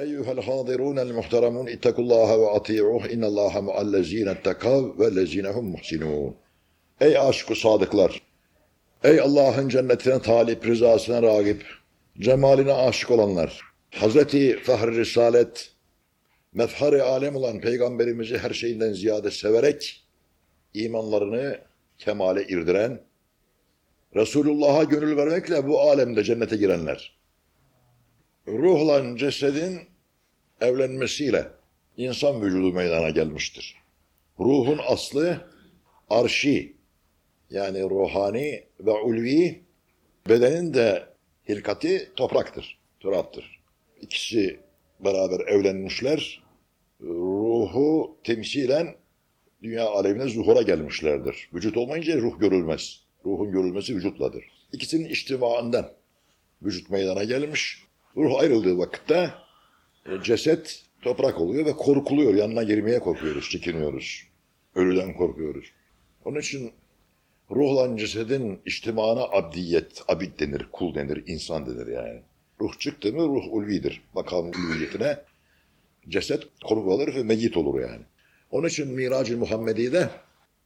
Eyyuhel hadirunel muhteramun ittakullaha ve ati'uh innallaha muallezine ettekav ve lezinehum muhsinun. Ey aşkı sadıklar! Ey Allah'ın cennetine talip, rızasına ragip, cemaline aşık olanlar! Hazreti Fahri Risalet, mefhar-ı alem olan Peygamberimizi her şeyinden ziyade severek, imanlarını kemale irdiren, Resulullah'a gönül vermekle bu alemde cennete girenler. Ruhla cesedin evlenmesiyle insan vücudu meydana gelmiştir. Ruhun aslı arşi yani ruhani ve ulvi bedenin de hilkati topraktır, turaptır. İkisi beraber evlenmişler. Ruhu temsilen dünya alemine zuhura gelmişlerdir. Vücut olmayınca ruh görülmez. Ruhun görülmesi vücutladır. İkisinin içtimaından vücut meydana gelmiş. Ruh ayrıldığı vakitte e, ceset toprak oluyor ve korkuluyor. Yanına girmeye korkuyoruz, çekiniyoruz. Ölüden korkuyoruz. Onun için ruhla cesedin içtimana abdiyet, abid denir, kul denir, insan denir yani. Ruh çıktı mı ruh ulvidir. Bakalım ulviyetine ceset konuk ve meyyit olur yani. Onun için Mirac-ı Muhammedi'de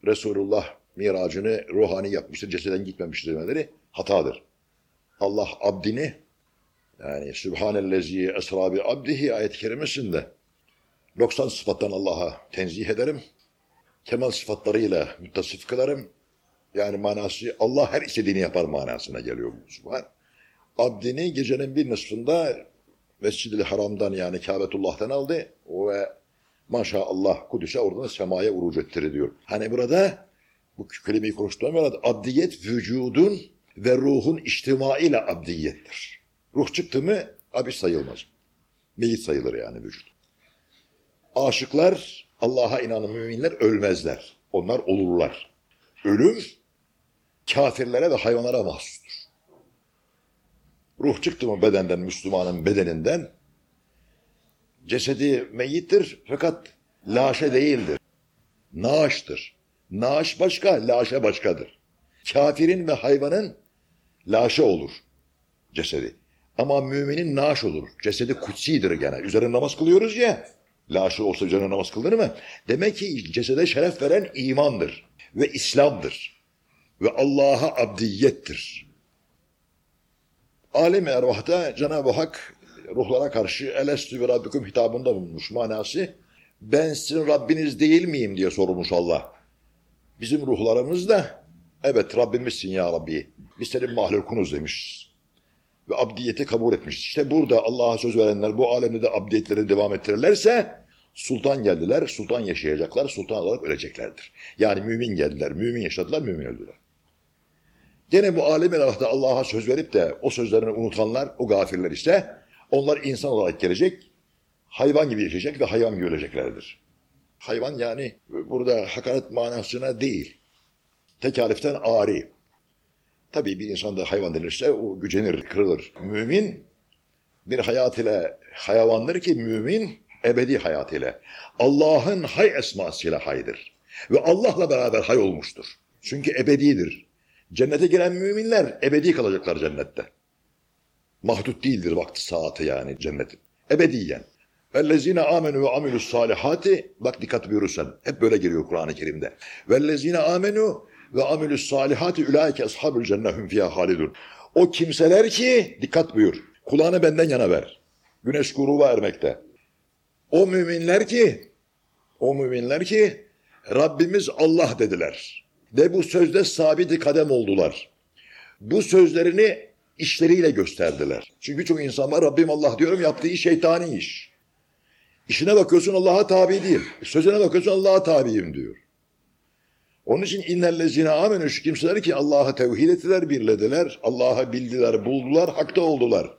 Resulullah miracını ruhani yapmıştır, ceseden gitmemiştir demeleri hatadır. Allah abdini yani Sübhanellezi esra bi abdihi ayet-i kerimesinde 90 sıfattan Allah'a tenzih ederim. Kemal sıfatlarıyla müttasif kılarım. Yani manası Allah her istediğini yapar manasına geliyor bu subhan. Abdini gecenin bir nısfında Mescid-i Haram'dan yani Kabetullah'tan aldı ve maşallah Kudüs'e oradan semaya uruc ettiriyor. Hani burada bu kelimeyi konuştuğum arada abdiyet vücudun ve ruhun içtimaiyle abdiyettir. Ruh çıktı mı abi sayılmaz. Meyit sayılır yani vücut. Aşıklar, Allah'a inanan müminler ölmezler. Onlar olurlar. Ölüm kafirlere ve hayvanlara mahsustur. Ruh çıktı mı bedenden, Müslümanın bedeninden cesedi meyittir fakat laşe değildir. Naaştır. Naaş başka, laşe başkadır. Kafirin ve hayvanın laşe olur cesedi. Ama müminin naaş olur. Cesedi kutsidir gene. Üzerine namaz kılıyoruz ya. Laşe olsa üzerine namaz kılınır mı? Demek ki cesede şeref veren imandır. Ve İslam'dır. Ve Allah'a abdiyettir. Alem-i ervahta Cenab-ı Hak ruhlara karşı elestü ve rabbikum hitabında bulunmuş manası. Ben sizin Rabbiniz değil miyim diye sormuş Allah. Bizim ruhlarımız da evet Rabbimizsin ya Rabbi. Biz senin mahlukunuz demiş. Ve abdiyeti kabul etmiş. İşte burada Allah'a söz verenler bu alemde de abdiyetleri devam ettirirlerse sultan geldiler, sultan yaşayacaklar, sultan olarak öleceklerdir. Yani mümin geldiler, mümin yaşadılar, mümin öldüler. Gene bu alem Allah'ta Allah'a söz verip de o sözlerini unutanlar, o gafirler işte, onlar insan olarak gelecek, hayvan gibi yaşayacak ve hayvan gibi öleceklerdir. Hayvan yani burada hakaret manasına değil, tekaliften ari. Tabii bir insanda hayvan denirse o gücenir, kırılır. Mümin bir hayat ile hayvandır ki mümin ebedi hayat ile. Allah'ın hay esmasıyla haydır. Ve Allah'la beraber hay olmuştur. Çünkü ebedidir. Cennete giren müminler ebedi kalacaklar cennette. Mahdut değildir vakti saati yani cennetin. Ebediyen. Vellezine amenu ve amilus salihati bak dikkat buyurursan hep böyle geliyor Kur'an-ı Kerim'de. Vellezine amenu ve amilus salihati ulaike ashabul cennehum fiha halidun. O kimseler ki dikkat buyur. Kulağını benden yana ver. Güneş gruba ermekte. O müminler ki o müminler ki Rabbimiz Allah dediler. Ve bu sözde sabit kadem oldular. Bu sözlerini işleriyle gösterdiler. Çünkü birçok insan var Rabbim Allah diyorum yaptığı şeytani iş. İşine bakıyorsun Allah'a tabi değil. Sözüne bakıyorsun Allah'a tabiyim diyor. Onun için innellezine amenü şu kimseler ki Allah'a tevhid ettiler, birlediler, Allah'a bildiler, buldular, hakta oldular.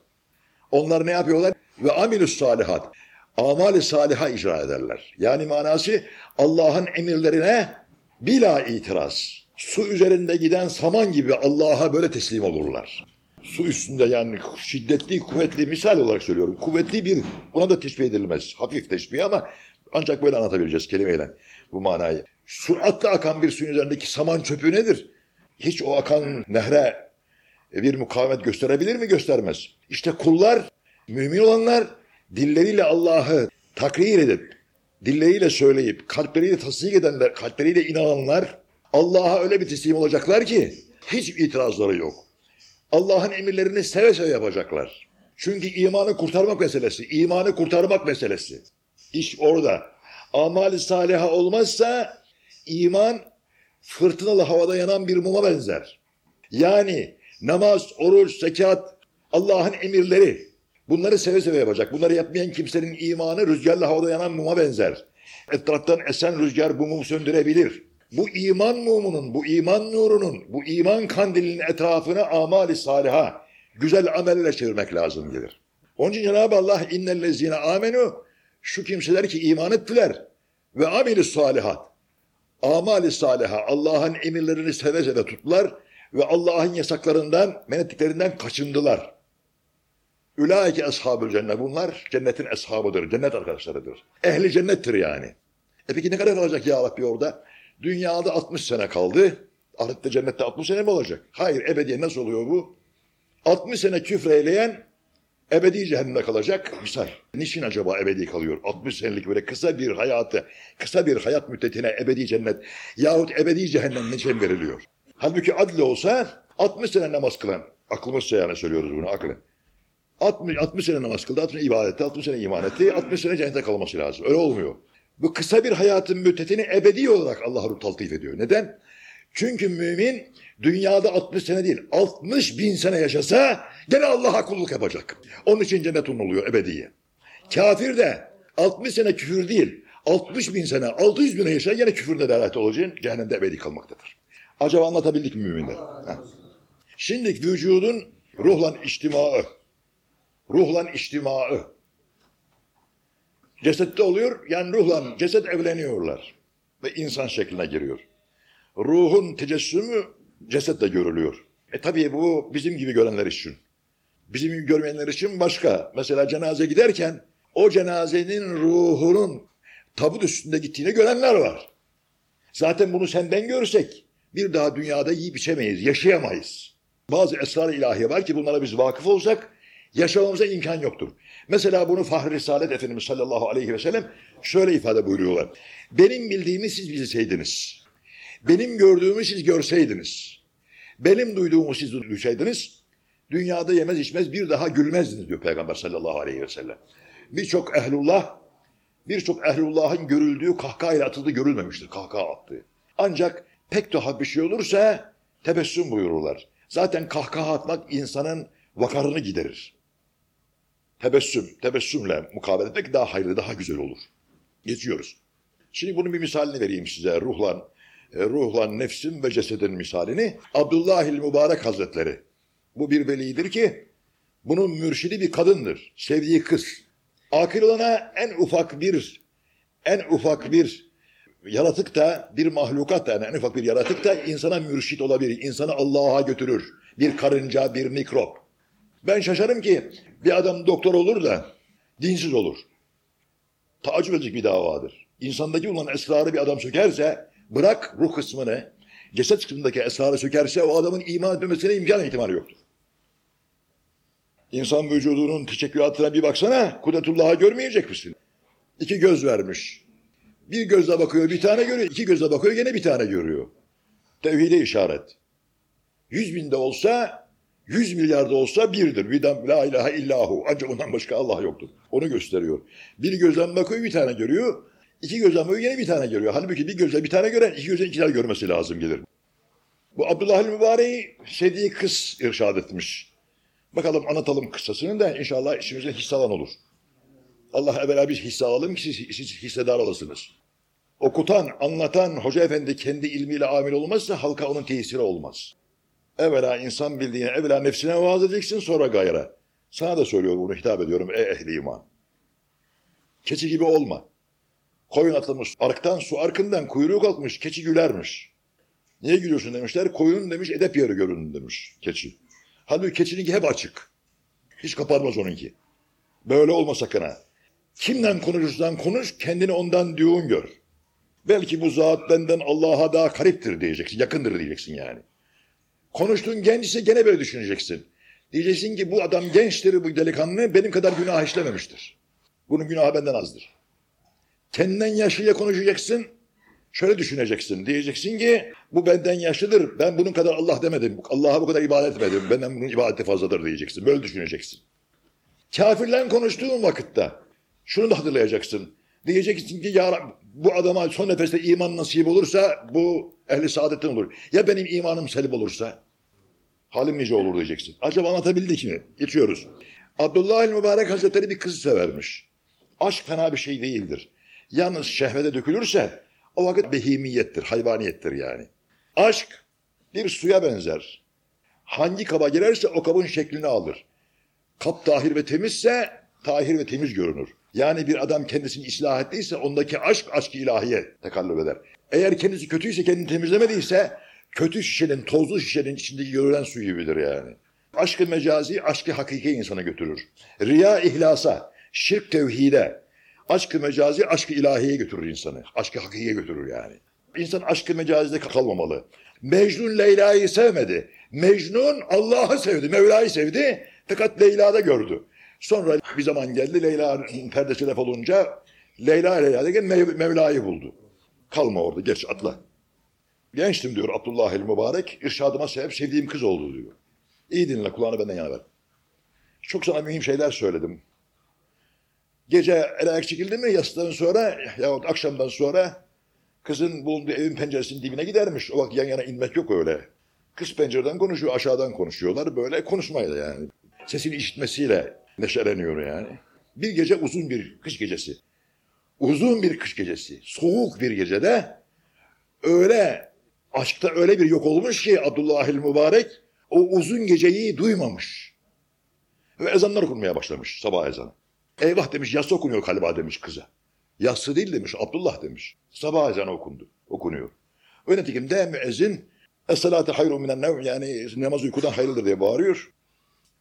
Onlar ne yapıyorlar? Ve amilus salihat. Amali saliha icra ederler. Yani manası Allah'ın emirlerine bila itiraz. Su üzerinde giden saman gibi Allah'a böyle teslim olurlar. Su üstünde yani şiddetli, kuvvetli misal olarak söylüyorum. Kuvvetli bir, buna da teşbih edilmez. Hafif teşbih ama ancak böyle anlatabileceğiz kelimeyle bu manayı. Süratle akan bir suyun üzerindeki saman çöpü nedir? Hiç o akan nehre bir mukavemet gösterebilir mi? Göstermez. İşte kullar, mümin olanlar dilleriyle Allah'ı takrir edip, dilleriyle söyleyip, kalpleriyle tasdik edenler, kalpleriyle inananlar Allah'a öyle bir teslim olacaklar ki hiç itirazları yok. Allah'ın emirlerini seve seve yapacaklar. Çünkü imanı kurtarmak meselesi, imanı kurtarmak meselesi. İş orada. Amali saliha olmazsa iman fırtınalı havada yanan bir muma benzer. Yani namaz, oruç, zekat, Allah'ın emirleri bunları seve seve yapacak. Bunları yapmayan kimsenin imanı rüzgarla havada yanan muma benzer. Etraftan esen rüzgar bu mumu söndürebilir. Bu iman mumunun, bu iman nurunun, bu iman kandilinin etrafını amali saliha, güzel amelle çevirmek lazım gelir. Onun için Cenab-ı Allah innellezine amenu şu kimseler ki iman ettiler ve ameli salihat. Amali saliha Allah'ın emirlerini seve seve tuttular ve Allah'ın yasaklarından, men ettiklerinden kaçındılar. Ülaike ashabül cennet. Bunlar cennetin eshabıdır, cennet arkadaşlarıdır. Ehli cennettir yani. E peki ne kadar kalacak ya Rabbi orada? Dünyada 60 sene kaldı. Ahirette cennette 60 sene mi olacak? Hayır ebediyen nasıl oluyor bu? 60 sene küfreyleyen ebedi cehennemde kalacak. Misal. Niçin acaba ebedi kalıyor? 60 senelik böyle kısa bir hayatı, kısa bir hayat müddetine ebedi cennet yahut ebedi cehennem niçin veriliyor? Halbuki adli olsa 60 sene namaz kılan, aklımızsa yani söylüyoruz bunu aklen. 60, 60 sene namaz kıldı, 60 sene ibadet etti, 60 sene iman etti, 60 sene cennete kalması lazım. Öyle olmuyor. Bu kısa bir hayatın müddetini ebedi olarak Allah Ruh taltif ediyor. Neden? Çünkü mümin dünyada 60 sene değil 60 bin sene yaşasa gene Allah'a kulluk yapacak. Onun için cennetin oluyor ebediye. Kafir de 60 sene küfür değil 60 bin sene 600 bin yaşa gene küfürde delalet olacağın cehennemde ebedi kalmaktadır. Acaba anlatabildik mi müminler? Heh. Şimdi vücudun ruhlan içtimaı. Ruhlan içtimaı. Cesette oluyor yani ruhlan ceset evleniyorlar. Ve insan şekline giriyor. Ruhun tecessümü cesetle görülüyor. E tabii bu bizim gibi görenler için. Bizim gibi görmeyenler için başka. Mesela cenaze giderken o cenazenin ruhunun tabut üstünde gittiğini görenler var. Zaten bunu senden görsek bir daha dünyada yiyip içemeyiz, yaşayamayız. Bazı esrar ilahiye var ki bunlara biz vakıf olsak yaşamamıza imkan yoktur. Mesela bunu Fahri Risalet Efendimiz sallallahu aleyhi ve sellem şöyle ifade buyuruyorlar. Benim bildiğimi siz bilseydiniz. Benim gördüğümü siz görseydiniz. Benim duyduğumu siz duysaydınız. Dünyada yemez içmez bir daha gülmezdiniz diyor Peygamber sallallahu aleyhi ve sellem. Birçok ehlullah, birçok ehlullahın görüldüğü kahkahayla atıldığı görülmemiştir. Kahkaha attığı. Ancak pek tuhaf bir şey olursa tebessüm buyururlar. Zaten kahkaha atmak insanın vakarını giderir. Tebessüm, tebessümle mukabele etmek daha hayırlı, daha güzel olur. Geçiyoruz. Şimdi bunun bir misalini vereyim size. Ruhlan, e, ruhlan nefsin ve cesedin misalini. Abdullahil Mübarek Hazretleri. Bu bir velidir ki bunun mürşidi bir kadındır. Sevdiği kız. Akıl olana en ufak bir en ufak bir yaratık da bir mahlukat da yani en ufak bir yaratık da insana mürşit olabilir. İnsanı Allah'a götürür. Bir karınca, bir mikrop. Ben şaşarım ki bir adam doktor olur da dinsiz olur. Tacip edecek bir davadır. İnsandaki olan esrarı bir adam sökerse bırak ruh kısmını ceset kısmındaki esrarı sökerse o adamın iman etmemesine imkan ihtimali yoktur. İnsan vücudunun teşekkülatına bir baksana kudretullah'ı görmeyecek misin? İki göz vermiş. Bir gözle bakıyor bir tane görüyor, iki gözle bakıyor gene bir tane görüyor. Tevhide işaret. Yüz binde olsa, yüz milyarda olsa birdir. Vidam la ilahe illahu. Ancak ondan başka Allah yoktur. Onu gösteriyor. Bir gözden bakıyor bir tane görüyor. İki gözden bakıyor yine bir tane görüyor. Halbuki bir gözle bir tane gören iki gözle iki tane görmesi lazım gelir. Bu Abdullah Mübarek'i sevdiği kız irşad etmiş. Bakalım anlatalım kıssasını da inşallah işimize hisse alan olur. Allah evvela biz hisse alalım ki siz, siz hissedar olasınız. Okutan, anlatan hoca efendi kendi ilmiyle amil olmazsa halka onun tesiri olmaz. Evvela insan bildiğine, evvela nefsine vaaz edeceksin sonra gayra. Sana da söylüyorum bunu hitap ediyorum ey ehli iman. Keçi gibi olma. Koyun atılmış arktan su arkından kuyruğu kalkmış keçi gülermiş. Niye gülüyorsun demişler. Koyun demiş edep yarı görün demiş keçi. Halbuki keçininki hep açık. Hiç kapanmaz onunki. Böyle olma sakın ha. Kimden konuşursan konuş kendini ondan düğün gör. Belki bu zat benden Allah'a daha kariptir diyeceksin. Yakındır diyeceksin yani. Konuştuğun genç ise gene böyle düşüneceksin. Diyeceksin ki bu adam gençtir bu delikanlı benim kadar günah işlememiştir. Bunun günahı benden azdır. Kendinden yaşlıya konuşacaksın. Şöyle düşüneceksin. Diyeceksin ki bu benden yaşlıdır. Ben bunun kadar Allah demedim. Allah'a bu kadar ibadet etmedim. Benden bunun ibadeti fazladır diyeceksin. Böyle düşüneceksin. Kafirle konuştuğun vakitte şunu da hatırlayacaksın. Diyeceksin ki ya Rab, bu adama son nefeste iman nasip olursa bu ehli saadetten olur. Ya benim imanım selip olursa halim nice olur diyeceksin. Acaba anlatabildik mi? Geçiyoruz. Abdullah el-Mübarek Hazretleri bir kızı severmiş. Aşk fena bir şey değildir. Yalnız şehvete dökülürse o vakit behimiyettir, hayvaniyettir yani. Aşk bir suya benzer. Hangi kaba girerse o kabın şeklini alır. Kap tahir ve temizse tahir ve temiz görünür. Yani bir adam kendisini ıslah ettiyse ondaki aşk aşk ilahiye tekallüp eder. Eğer kendisi kötüyse kendini temizlemediyse kötü şişenin, tozlu şişenin içindeki görülen su gibidir yani. Aşkı mecazi, aşkı hakiki insana götürür. Riya ihlasa, şirk tevhide, aşkı mecazi, aşkı ilahiye götürür insanı. Aşkı hakikiye götürür yani. İnsan aşkı mecazide kalmamalı. Mecnun Leyla'yı sevmedi. Mecnun Allah'ı sevdi, Mevla'yı sevdi. Fakat Leyla'da gördü. Sonra bir zaman geldi Leyla'nın perdesi laf olunca Leyla Leyla derken Mev- Mevla'yı buldu. Kalma orada geç atla. Gençtim diyor Abdullah el Mübarek. İrşadıma sebep sevdiğim kız oldu diyor. İyi dinle kulağını benden yana ver. Çok sana mühim şeyler söyledim. Gece el ayak çekildi mi yastıktan sonra yahut akşamdan sonra kızın bulunduğu evin penceresinin dibine gidermiş. O vakit yan yana inmek yok öyle. Kız pencereden konuşuyor, aşağıdan konuşuyorlar. Böyle konuşmayla yani. Sesini işitmesiyle neşeleniyor yani. Bir gece uzun bir kış gecesi. Uzun bir kış gecesi. Soğuk bir gecede öyle aşkta öyle bir yok olmuş ki Abdullahil Mübarek o uzun geceyi duymamış. Ve ezanlar okunmaya başlamış sabah ezanı. Eyvah demiş yatsı okunuyor galiba demiş kıza. Yatsı değil demiş Abdullah demiş. Sabah ezanı okundu. Okunuyor. Öyle nitekim de müezzin Es-salatu hayrun minen nevm yani namaz uykudan hayırlıdır diye bağırıyor.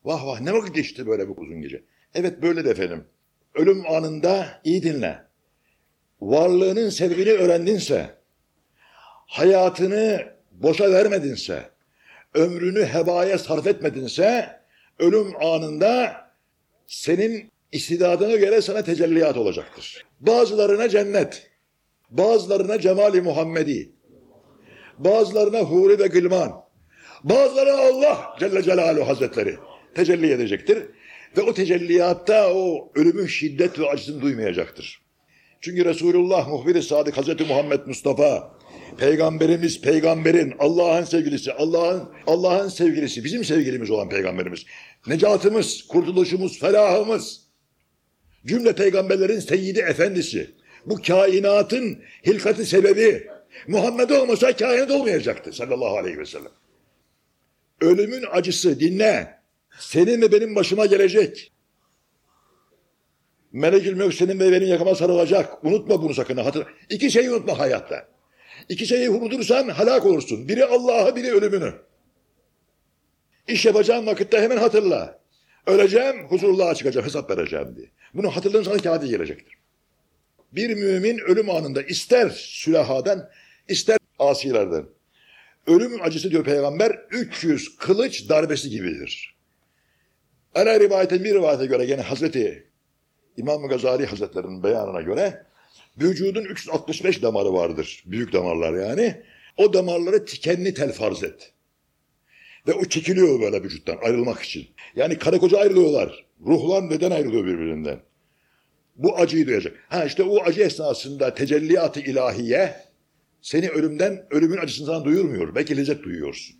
Vah vah ne vakit geçti böyle bu uzun gece. Evet böyle de efendim. Ölüm anında iyi dinle. Varlığının sebebini öğrendinse, hayatını boşa vermedinse, ömrünü hebaya sarf etmedinse, ölüm anında senin istidadına göre sana tecelliyat olacaktır. Bazılarına cennet, bazılarına cemali Muhammedi, bazılarına huri ve gılman, bazılarına Allah Celle Celaluhu Hazretleri tecelli edecektir. Ve o tecelliyatta o ölümün şiddet ve acısını duymayacaktır. Çünkü Resulullah muhbir-i sadık Hazreti Muhammed Mustafa peygamberimiz peygamberin Allah'ın sevgilisi Allah'ın Allah'ın sevgilisi bizim sevgilimiz olan peygamberimiz necatımız kurtuluşumuz felahımız cümle peygamberlerin seyyidi efendisi bu kainatın hilkati sebebi Muhammed olmasa kainat olmayacaktı sallallahu aleyhi ve sellem. Ölümün acısı dinle. Senin ve benim başıma gelecek. Melekül Mevk senin ve benim yakama sarılacak. Unutma bunu sakın. Hatır. İki şeyi unutma hayatta. İki şeyi unutursan halak olursun. Biri Allah'ı, biri ölümünü. İş yapacağın vakitte hemen hatırla. Öleceğim, huzurluğa çıkacağım, hesap vereceğim diye. Bunu hatırlayın sana kağıdı gelecektir. Bir mümin ölüm anında ister sülahadan, ister asilerden. Ölümün acısı diyor peygamber 300 kılıç darbesi gibidir. Ana rivayetin bir rivayete göre gene Hazreti İmam Gazali Hazretleri'nin beyanına göre vücudun 365 damarı vardır. Büyük damarlar yani. O damarları tikenli tel farz et. Ve o çekiliyor böyle vücuttan ayrılmak için. Yani karı koca ayrılıyorlar. Ruhlar neden ayrılıyor birbirinden? Bu acıyı duyacak. Ha işte o acı esnasında tecelliyat-ı ilahiye seni ölümden, ölümün acısını sana duyurmuyor. Belki lezzet duyuyorsun.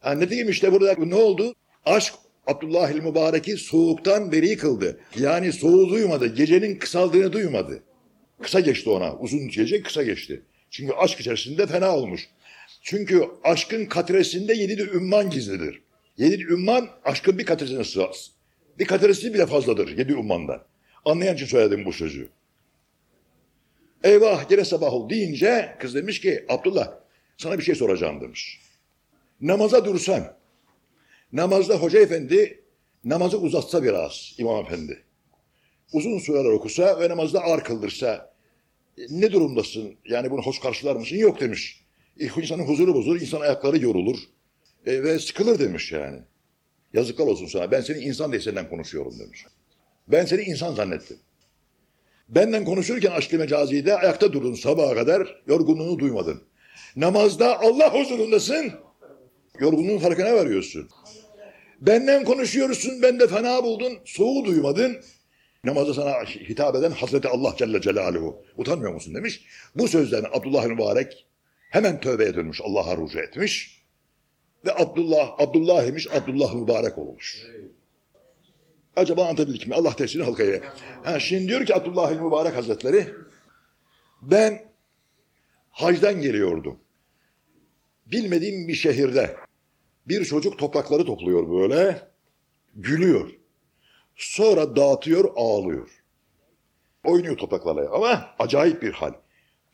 Ha ne diyeyim işte burada ne oldu? Aşk Abdullahil Mübarek'i soğuktan beri kıldı. Yani soğuğu duymadı. Gecenin kısaldığını duymadı. Kısa geçti ona. Uzun gece kısa geçti. Çünkü aşk içerisinde fena olmuş. Çünkü aşkın katresinde yedi de ümman gizlidir. Yedi ümman aşkın bir katresine sığaz. Bir katresi bile fazladır yedi ummandan. Anlayan için söyledim bu sözü. Eyvah gene sabah oldu deyince kız demiş ki Abdullah sana bir şey soracağım demiş. Namaza dursan namazda hoca efendi namazı uzatsa biraz imam efendi. Uzun süreler okusa ve namazda ağır kıldırsa "E, ne durumdasın? Yani bunu hoş karşılar mısın? Yok demiş. E, insanın huzuru bozulur, insan ayakları yorulur e, ve sıkılır demiş yani. Yazıklar olsun sana. Ben seni insan diye senden konuşuyorum demiş. Ben seni insan zannettim. Benden konuşurken aşk-ı mecazide ayakta durdun sabaha kadar yorgunluğunu duymadın. Namazda Allah huzurundasın. Yorgunluğun farkına varıyorsun. Benden konuşuyorsun, ben de fena buldun, soğuğu duymadın. Namazda sana hitap eden Hazreti Allah Celle Celaluhu. Utanmıyor musun demiş. Bu sözden Abdullah Mübarek hemen tövbeye dönmüş, Allah'a rucu etmiş. Ve Abdullah, Abdullah imiş, Abdullah Mübarek olmuş. Acaba anlatabildik mi? Allah tefsirini halkaya. Ha, şimdi diyor ki Abdullah Mübarek Hazretleri, ben hacdan geliyordum. Bilmediğim bir şehirde bir çocuk toprakları topluyor böyle, gülüyor. Sonra dağıtıyor, ağlıyor. Oynuyor topraklarla ama acayip bir hal.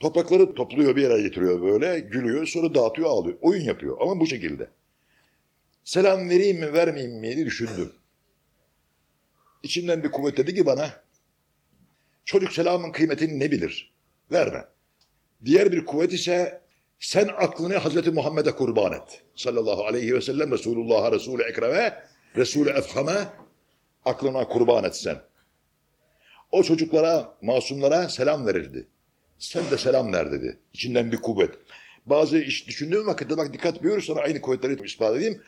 Toprakları topluyor bir yere getiriyor böyle, gülüyor, sonra dağıtıyor, ağlıyor. Oyun yapıyor ama bu şekilde. Selam vereyim mi, vermeyeyim mi diye düşündüm. İçimden bir kuvvet dedi ki bana, çocuk selamın kıymetini ne bilir? Verme. Diğer bir kuvvet ise sen aklını Hazreti Muhammed'e kurban et. Sallallahu aleyhi ve sellem Resulullah'a, Resul-i Ekrem'e, Resul-i Efham'e aklına kurban et sen. O çocuklara, masumlara selam verirdi. Sen de selam ver dedi. İçinden bir kuvvet. Bazı iş düşündüğüm vakitte bak dikkat buyur sana aynı kuvvetleri ispat edeyim.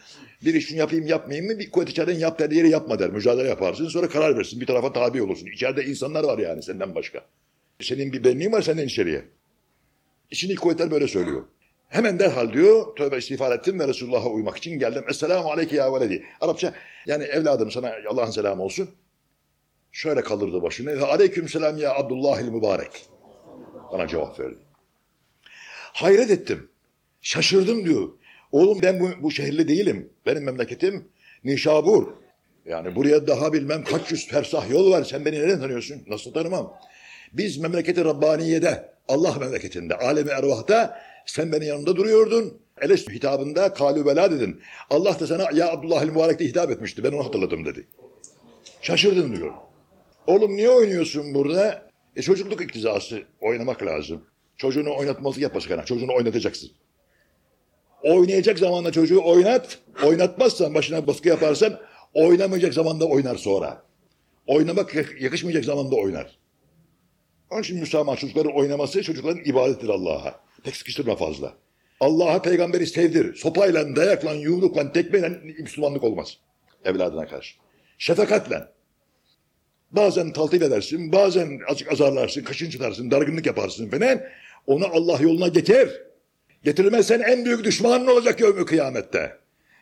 Bir işini yapayım yapmayayım mı bir kuvvet içeriden yap der diğeri yapma der. Mücadele yaparsın sonra karar versin bir tarafa tabi olursun. İçeride insanlar var yani senden başka. Senin bir benliğin var senden içeriye. İçindeki kuvvetler böyle söylüyor. Hemen derhal diyor tövbe istiğfar ettim ve Resulullah'a uymak için geldim. Esselamu aleyke ya veledi. Arapça yani evladım sana Allah'ın selamı olsun. Şöyle kaldırdı başını aleyküm selam ya Abdullahil mübarek. Bana cevap verdi. Hayret ettim. Şaşırdım diyor. Oğlum ben bu, bu şehirli değilim. Benim memleketim Nişabur. Yani buraya daha bilmem kaç yüz fersah yol var. Sen beni nereden tanıyorsun? Nasıl tanımam? Biz memleketi Rabbaniye'de, Allah memleketinde, alemi ervahta sen benim yanımda duruyordun. Eleş hitabında kalübela dedin. Allah da sana ya Abdullah el-Mübarek de hitap etmişti. Ben onu hatırladım dedi. Şaşırdın diyor. Oğlum niye oynuyorsun burada? E çocukluk iktizası oynamak lazım. Çocuğunu oynatması yapması kadar. Çocuğunu oynatacaksın. Oynayacak zamanda çocuğu oynat. Oynatmazsan başına baskı yaparsan oynamayacak zamanda oynar sonra. Oynamak yakışmayacak zamanda oynar. Onun için Müslüman çocukların oynaması çocukların ibadettir Allah'a. Pek sıkıştırma fazla. Allah'a peygamberi sevdir. Sopayla, dayakla, yumrukla, tekmeyle Müslümanlık olmaz. Evladına karşı. Şefakatle. Bazen taltif edersin, bazen azıcık azarlarsın, kaşınçılarsın, dargınlık yaparsın falan. Onu Allah yoluna getir. Getirmezsen en büyük düşmanın olacak yevmi kıyamette.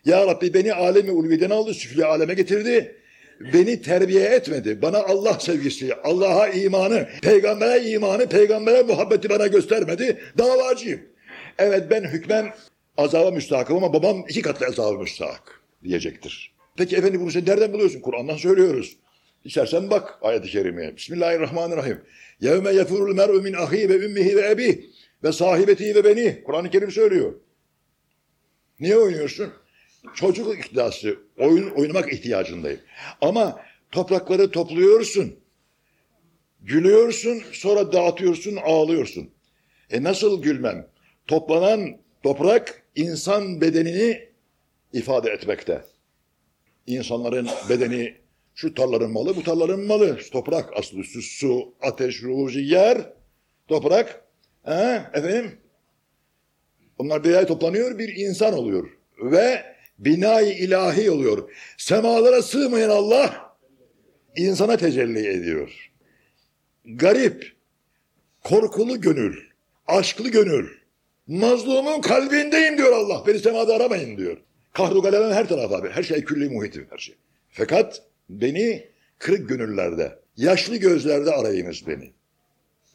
Ya Rabbi beni alemi ulviden aldı, süfli aleme getirdi. Beni terbiye etmedi. Bana Allah sevgisi, Allah'a imanı, peygambere imanı, peygambere muhabbeti bana göstermedi. Davacıyım. Evet ben hükmen azaba müstahakım ama babam iki katlı azaba müstahak diyecektir. Peki efendim bunu sen nereden buluyorsun? Kur'an'dan söylüyoruz. İstersen bak ayet-i kerimeye. Bismillahirrahmanirrahim. Yevme yefurul mer'u min ahi ve ümmihi ve ebi ve sahibeti ve beni. Kur'an-ı Kerim söylüyor. Niye oynuyorsun? Çocuk ihtiyacı, oyun oynamak ihtiyacındayım. Ama toprakları topluyorsun. Gülüyorsun, sonra dağıtıyorsun, ağlıyorsun. E nasıl gülmem? Toplanan toprak insan bedenini ifade etmekte. İnsanların bedeni şu tarların malı, bu tarların malı. Toprak aslı üstü su, ateş, ruhu, yer, toprak. Ha, efendim? Onlar bir toplanıyor, bir insan oluyor. Ve binayı ilahi oluyor. Semalara sığmayan Allah insana tecelli ediyor. Garip, korkulu gönül, aşklı gönül. Mazlumun kalbindeyim diyor Allah. Beni semada aramayın diyor. Kahru galemem her taraf abi. Her şey külli muhitim her şey. Fakat beni kırık gönüllerde, yaşlı gözlerde arayınız beni.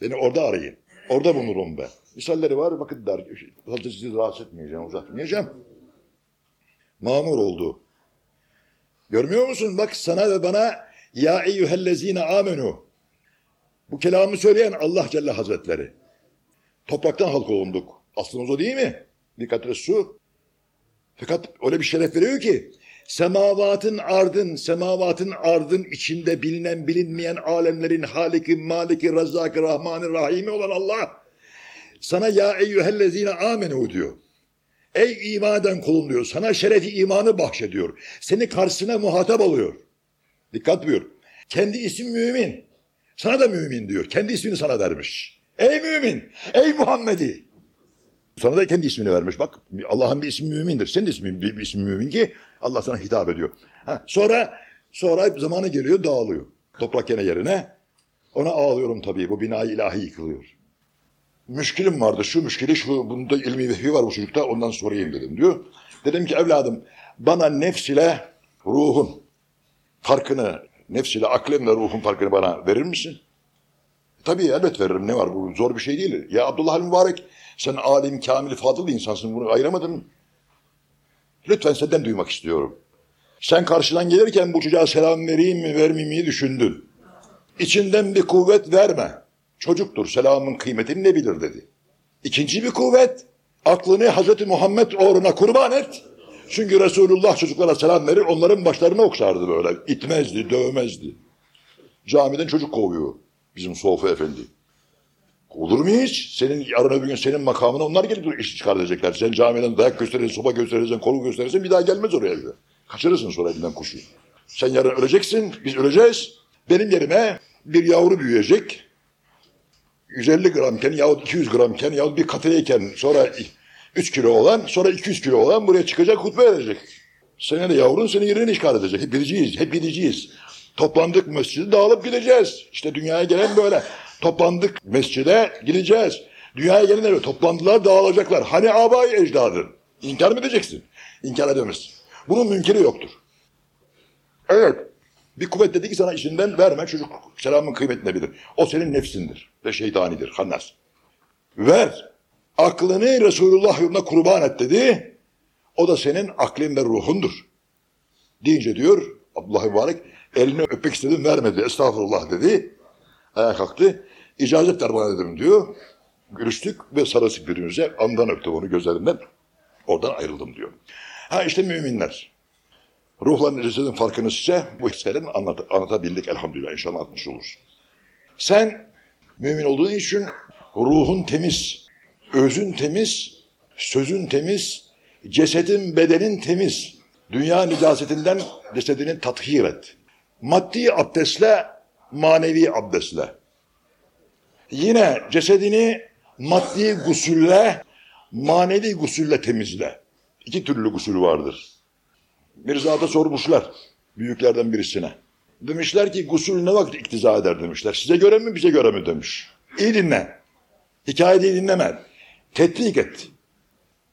Beni orada arayın. Orada bulunurum ben. Misalleri var vakit dar. Fazla sizi rahatsız etmeyeceğim, uzatmayacağım. Mamur oldu. Görmüyor musun? Bak sana ve bana ya eyyühellezine amenu. Bu kelamı söyleyen Allah Celle Hazretleri. Topraktan halk olunduk. Aslımız o değil mi? Bir katre su. Fakat öyle bir şeref veriyor ki semavatın ardın, semavatın ardın içinde bilinen bilinmeyen alemlerin haliki, maliki, razzaki, rahmani, rahimi olan Allah sana ya eyyühellezine amenu diyor. Ey iman eden kulum diyor. Sana şerefi imanı bahşediyor. Seni karşısına muhatap alıyor. Dikkat buyur. Kendi isim mümin. Sana da mümin diyor. Kendi ismini sana vermiş. Ey mümin, ey Muhammed'i. Sana da kendi ismini vermiş. Bak Allah'ın bir ismi mümindir. Senin ismin bir, bir ismi mümin ki Allah sana hitap ediyor. Ha, sonra sonra zamanı geliyor dağılıyor. Toprak yine yerine. Ona ağlıyorum tabii. Bu bina ilahi yıkılıyor. Müşkilim vardı. Şu müşkili şu bunda ilmi vehbi var bu çocukta. Ondan sorayım dedim diyor. Dedim ki evladım bana nefs ile ruhun farkını nefs ile aklemle ruhun farkını bana verir misin? Tabii elbet veririm. Ne var bu? Zor bir şey değil. Ya Abdullah Mübarek sen alim, kamil, fadıl insansın. Bunu ayıramadın mı? Lütfen senden duymak istiyorum. Sen karşıdan gelirken bu çocuğa selam vereyim mi vermeyeyim mi düşündün. İçinden bir kuvvet verme. Çocuktur selamın kıymetini ne bilir dedi. İkinci bir kuvvet aklını Hazreti Muhammed uğruna kurban et. Çünkü Resulullah çocuklara selam verir onların başlarını okşardı böyle. İtmezdi, dövmezdi. Camiden çocuk kovuyor bizim Sofi Efendi. Olur mu hiç? Senin yarın öbür gün senin makamına onlar gelip iş çıkar diyecekler. Sen camiden dayak gösterirsin, sopa gösterirsin, kolu gösterirsin bir daha gelmez oraya. Bir. Kaçırırsın sonra elinden kuşu. Sen yarın öleceksin, biz öleceğiz. Benim yerime bir yavru büyüyecek. 150 gramken yahut 200 gramken yahut bir kateyken sonra 3 kilo olan sonra 200 kilo olan buraya çıkacak hutbe edecek. Senin de yavrun senin yerini işgal edecek. Hep biriciyiz, hep biriciyiz. Toplandık mescide dağılıp gideceğiz. İşte dünyaya gelen böyle. Toplandık mescide gideceğiz. Dünyaya gelenler toplandılar dağılacaklar. Hani abayı ecdadın? İnkar mı edeceksin? İnkar edemezsin. Bunun münkeri yoktur. Evet. Bir kuvvet dedi ki sana işinden verme çocuk selamın kıymetini bilir. O senin nefsindir ve şeytanidir. Hannas. Ver. Aklını Resulullah yoluna kurban et dedi. O da senin aklin ve ruhundur. Deyince diyor Abdullah Mübarek elini öpmek istedim vermedi. Estağfurullah dedi. Ayağa kalktı. İcazet ver bana dedim diyor. Görüştük ve sarıldık birbirimize. Andan öptüm onu gözlerinden. Oradan ayrıldım diyor. Ha işte müminler. Ruhla cesedin farkını size bu hisselerin anlat anlatabildik elhamdülillah. İnşallah anlatmış oluruz. Sen mümin olduğun için ruhun temiz, özün temiz, sözün temiz, cesedin, bedenin temiz. Dünya nicasetinden cesedini tathir et. Maddi abdestle, manevi abdestle. Yine cesedini maddi gusülle, manevi gusülle temizle. İki türlü gusül vardır. Bir zata sormuşlar büyüklerden birisine. Demişler ki gusül ne vakit iktiza eder demişler. Size göre mi bize göre mi demiş. İyi dinle. Hikayeyi dinleme. Tetkik et.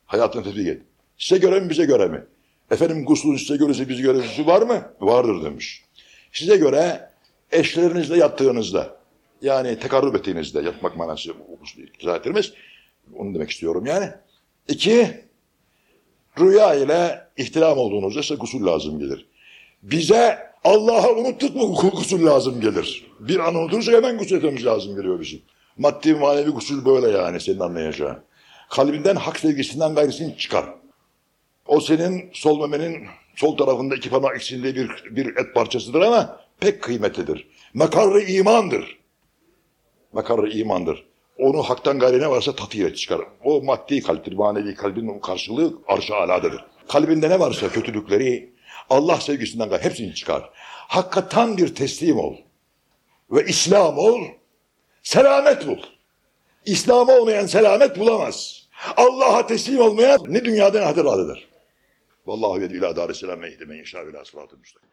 Hayatını tetkik et. Size göre mi bize göre mi? Efendim guslun size göresi bize göresi var mı? Vardır demiş. Size göre eşlerinizle yattığınızda yani tekarrub ettiğinizde yatmak manası ettirmez. Onu demek istiyorum yani. İki, rüya ile ihtilam olduğunuzda ise gusül lazım gelir. Bize Allah'ı unuttuk mu gusül lazım gelir. Bir an unutursa hemen gusül etmemiz lazım geliyor bizim. Maddi manevi gusül böyle yani senin anlayacağın. Kalbinden hak sevgisinden gayrısını çıkar. O senin sol memenin sol tarafında iki parmak ikisinde bir, bir et parçasıdır ama pek kıymetlidir. Makarrı imandır. Makarrı imandır. Onu haktan gayri ne varsa tatih et çıkar. O maddi kalptir, manevi kalbin karşılığı arş-ı aladır. Kalbinde ne varsa kötülükleri Allah sevgisinden gayrı hepsini çıkar. Hakikaten bir teslim ol. Ve İslam ol, selamet bul. İslam olmayan selamet bulamaz. Allah'a teslim olmayan ne dünyada ne eder. Vallahu yedü ila darisselam ve ihdi men yeşâ ila sıratı müstakim.